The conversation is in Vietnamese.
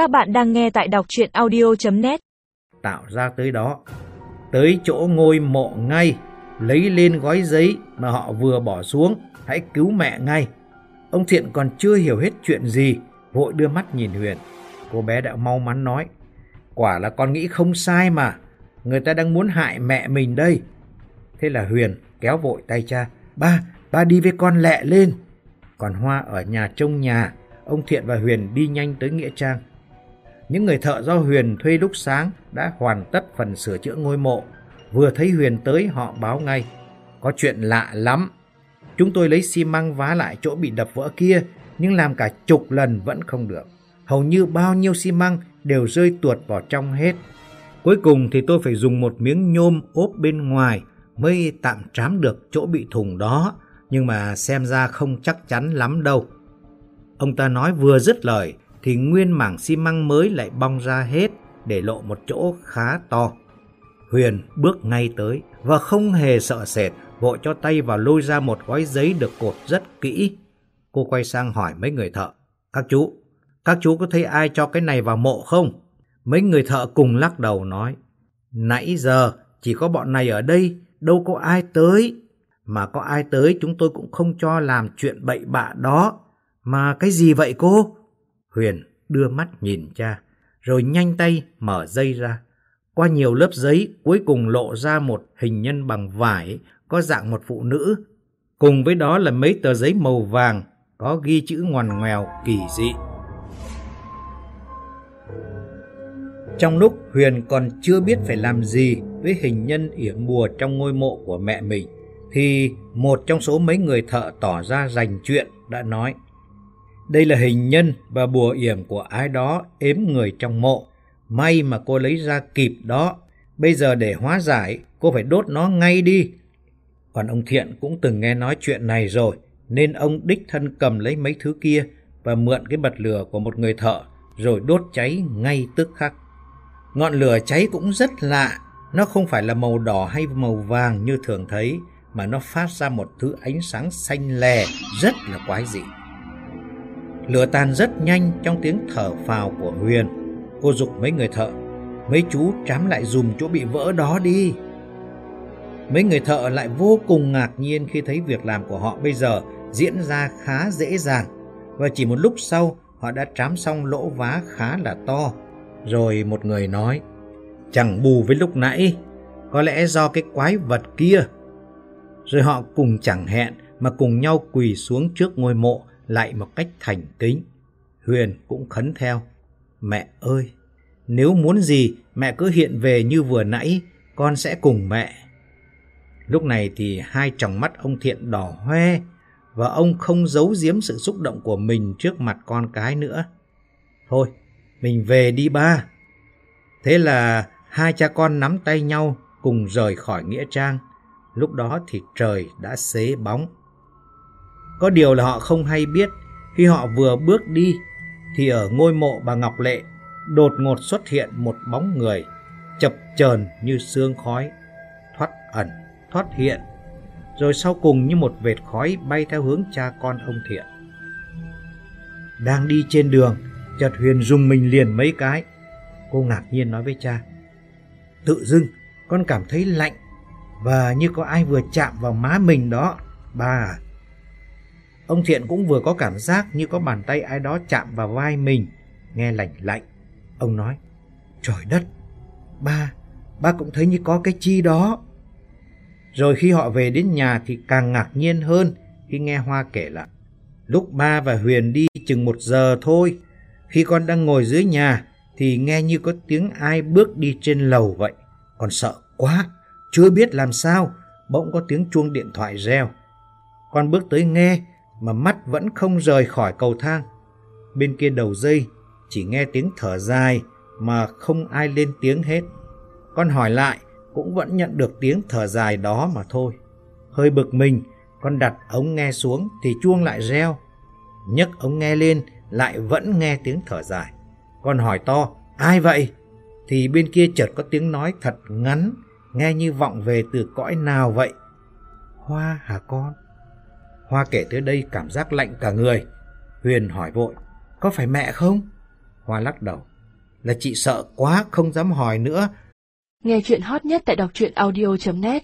Các bạn đang nghe tại đọc chuyện audio.net Tạo ra tới đó. Tới chỗ ngôi mộ ngay, lấy lên gói giấy mà họ vừa bỏ xuống, hãy cứu mẹ ngay. Ông Thiện còn chưa hiểu hết chuyện gì, vội đưa mắt nhìn Huyền. Cô bé đã mau mắn nói, quả là con nghĩ không sai mà, người ta đang muốn hại mẹ mình đây. Thế là Huyền kéo vội tay cha, ba, ba đi với con lẹ lên. Còn Hoa ở nhà trông nhà, ông Thiện và Huyền đi nhanh tới Nghĩa Trang. Những người thợ do Huyền thuê lúc sáng đã hoàn tất phần sửa chữa ngôi mộ. Vừa thấy Huyền tới họ báo ngay. Có chuyện lạ lắm. Chúng tôi lấy xi măng vá lại chỗ bị đập vỡ kia, nhưng làm cả chục lần vẫn không được. Hầu như bao nhiêu xi măng đều rơi tuột vào trong hết. Cuối cùng thì tôi phải dùng một miếng nhôm ốp bên ngoài mới tạm trám được chỗ bị thủng đó, nhưng mà xem ra không chắc chắn lắm đâu. Ông ta nói vừa dứt lời thì nguyên mảng xi măng mới lại bong ra hết để lộ một chỗ khá to. Huyền bước ngay tới và không hề sợ sệt, vội cho tay vào lôi ra một gói giấy được cột rất kỹ. Cô quay sang hỏi mấy người thợ, các chú, các chú có thấy ai cho cái này vào mộ không? Mấy người thợ cùng lắc đầu nói, nãy giờ chỉ có bọn này ở đây, đâu có ai tới. Mà có ai tới chúng tôi cũng không cho làm chuyện bậy bạ đó. Mà cái gì vậy cô? Huyền đưa mắt nhìn cha, rồi nhanh tay mở dây ra. Qua nhiều lớp giấy, cuối cùng lộ ra một hình nhân bằng vải có dạng một phụ nữ. Cùng với đó là mấy tờ giấy màu vàng có ghi chữ ngoằn ngoèo kỳ dị. Trong lúc Huyền còn chưa biết phải làm gì với hình nhân yểm bùa trong ngôi mộ của mẹ mình, thì một trong số mấy người thợ tỏ ra rành chuyện đã nói đây là hình nhân và bùa yểm của ai đó ếm người trong mộ. May mà cô lấy ra kịp đó. Bây giờ để hóa giải, cô phải đốt nó ngay đi. Còn ông Thiện cũng từng nghe nói chuyện này rồi, nên ông đích thân cầm lấy mấy thứ kia và mượn cái bật lửa của một người thợ, rồi đốt cháy ngay tức khắc. Ngọn lửa cháy cũng rất lạ, nó không phải là màu đỏ hay màu vàng như thường thấy, mà nó phát ra một thứ ánh sáng xanh lè rất là quái dị. Lửa tan rất nhanh trong tiếng thở phào của Huyền. Cô dục mấy người thợ. Mấy chú trám lại dùm chỗ bị vỡ đó đi. Mấy người thợ lại vô cùng ngạc nhiên khi thấy việc làm của họ bây giờ diễn ra khá dễ dàng. Và chỉ một lúc sau họ đã trám xong lỗ vá khá là to. Rồi một người nói, chẳng bù với lúc nãy, có lẽ do cái quái vật kia. Rồi họ cùng chẳng hẹn mà cùng nhau quỳ xuống trước ngôi mộ lại một cách thành kính. Huyền cũng khấn theo. Mẹ ơi, nếu muốn gì mẹ cứ hiện về như vừa nãy, con sẽ cùng mẹ. Lúc này thì hai tròng mắt ông Thiện đỏ hoe và ông không giấu giếm sự xúc động của mình trước mặt con cái nữa. Thôi, mình về đi ba. Thế là hai cha con nắm tay nhau cùng rời khỏi Nghĩa Trang. Lúc đó thì trời đã xế bóng. Có điều là họ không hay biết, khi họ vừa bước đi, thì ở ngôi mộ bà Ngọc Lệ đột ngột xuất hiện một bóng người, chập chờn như sương khói, thoát ẩn, thoát hiện, rồi sau cùng như một vệt khói bay theo hướng cha con ông Thiện. Đang đi trên đường, chợt Huyền dùng mình liền mấy cái. Cô ngạc nhiên nói với cha, tự dưng con cảm thấy lạnh và như có ai vừa chạm vào má mình đó, bà à. Ông Thiện cũng vừa có cảm giác như có bàn tay ai đó chạm vào vai mình, nghe lạnh lạnh. Ông nói, trời đất, ba, ba cũng thấy như có cái chi đó. Rồi khi họ về đến nhà thì càng ngạc nhiên hơn khi nghe Hoa kể lại. Lúc ba và Huyền đi chừng một giờ thôi, khi con đang ngồi dưới nhà thì nghe như có tiếng ai bước đi trên lầu vậy. Con sợ quá, chưa biết làm sao, bỗng có tiếng chuông điện thoại reo. Con bước tới nghe mà mắt vẫn không rời khỏi cầu thang. Bên kia đầu dây chỉ nghe tiếng thở dài mà không ai lên tiếng hết. Con hỏi lại cũng vẫn nhận được tiếng thở dài đó mà thôi. Hơi bực mình, con đặt ống nghe xuống thì chuông lại reo. nhấc ống nghe lên lại vẫn nghe tiếng thở dài. Con hỏi to, ai vậy? Thì bên kia chợt có tiếng nói thật ngắn, nghe như vọng về từ cõi nào vậy? Hoa hả con? Hoa kể tới đây cảm giác lạnh cả người. Huyền hỏi vội, có phải mẹ không? Hoa lắc đầu. Là chị sợ quá không dám hỏi nữa. Nghe chuyện hot nhất tại đọc truyện audio.net